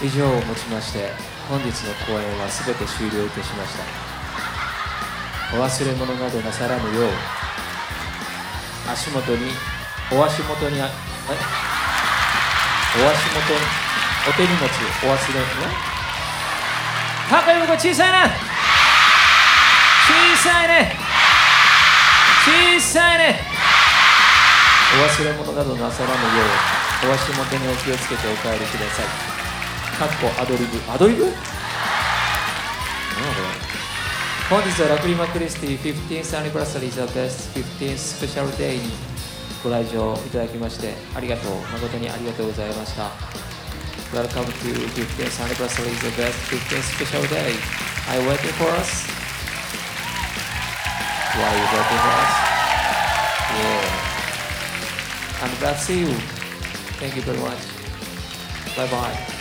以上をもちまして本日の公演は全て終了いたしました。お忘れ物などなさらぬよう足元にお足元にあえ？お足元にお手荷物お忘れね高い声小さいな小さいね！小さいね！お忘れ物などなさらぬようお足元にお気をつけてお帰りくださいかっこアドリブアドリブ本日はラクリマクリスティ 15th Anniversary The Best 15th Special Day にご来場いただきましてありがとう誠にありがとうございました Welcome to 15th Anniversary The Best 15th Special Day Are you waiting for us? Why are you waiting for us? Yeah I'm glad to see you Thank you very much Bye bye